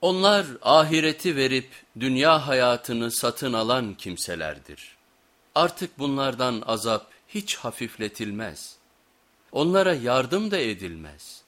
Onlar ahireti verip dünya hayatını satın alan kimselerdir. Artık bunlardan azap hiç hafifletilmez. Onlara yardım da edilmez.